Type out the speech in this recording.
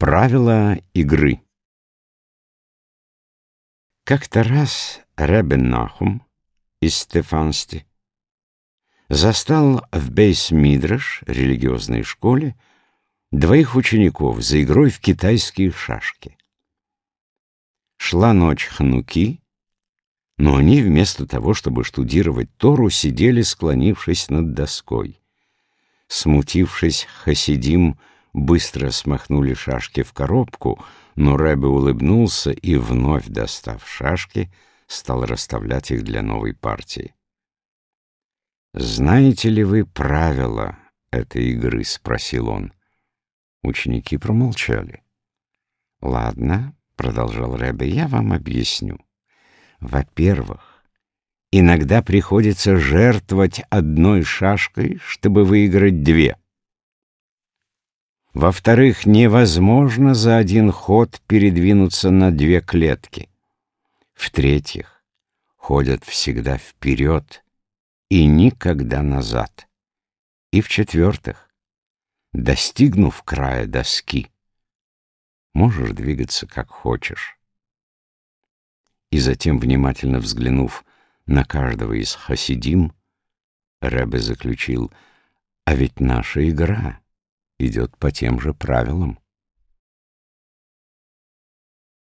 Правила игры Как-то раз Ребен Нахум из Стефансти застал в Бейс-Мидраш, религиозной школе, двоих учеников за игрой в китайские шашки. Шла ночь Хануки, но они вместо того, чтобы штудировать Тору, сидели, склонившись над доской. Смутившись, Хасидим быстро смахнули шашки в коробку, но Рэбе улыбнулся и, вновь достав шашки, стал расставлять их для новой партии. «Знаете ли вы правила этой игры?» — спросил он. Ученики промолчали. «Ладно», — продолжал Рэбе, — «я вам объясню. Во-первых, иногда приходится жертвовать одной шашкой, чтобы выиграть две. Во-вторых, невозможно за один ход передвинуться на две клетки. В-третьих, ходят всегда вперед и никогда назад. И в-четвертых, достигнув края доски, можешь двигаться как хочешь. И затем, внимательно взглянув на каждого из хасидим, Рэбе заключил, а ведь наша игра идет по тем же правилам.